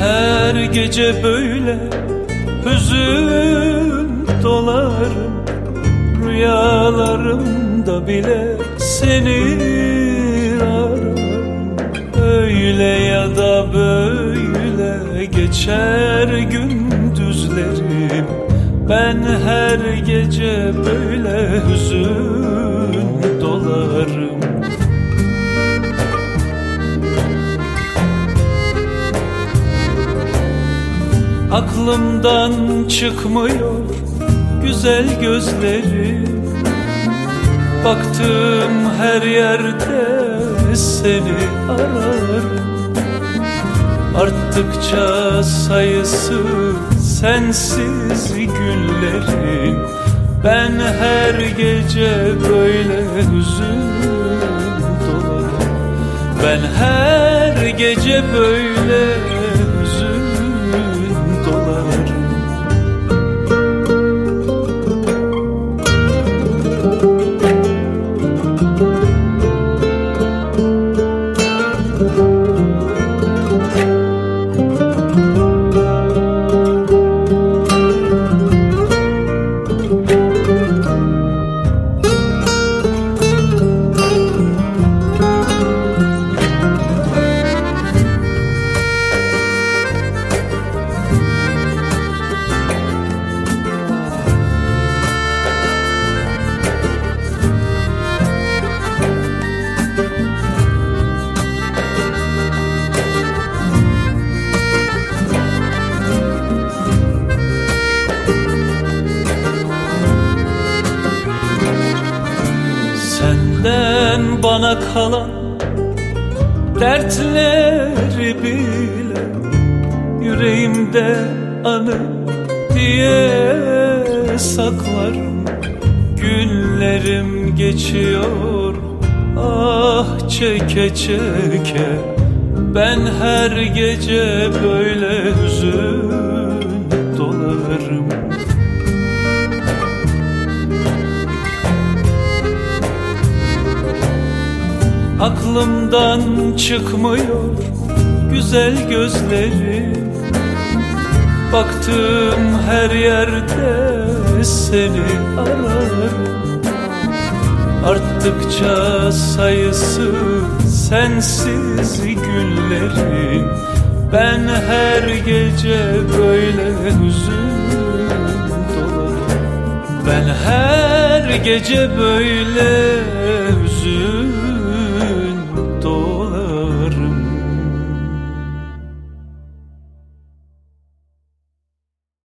her gece böyle hüzün dolarım Rüyalarımda bile seni ararım. Öyle ya da böyle geçer gündüzlerim Ben her gece böyle hüzün Aklımdan çıkmıyor güzel gözlerim Baktım her yerde seni ararım. Arttıkça sayısı sensiz günlerin Ben her gece böyle hüzün Ben her gece böyle bana kalan dertleri bile Yüreğimde anı diye saklarım. Günlerim geçiyor ah çeke çeke. Ben her gece böyle hüzün dolarım Aklımdan çıkmıyor güzel gözleri Baktım her yerde seni ararım. Arttıkça sayısı sensiz günlerin Ben her gece böyle hüzün dolarım. Ben her gece böyle hüzün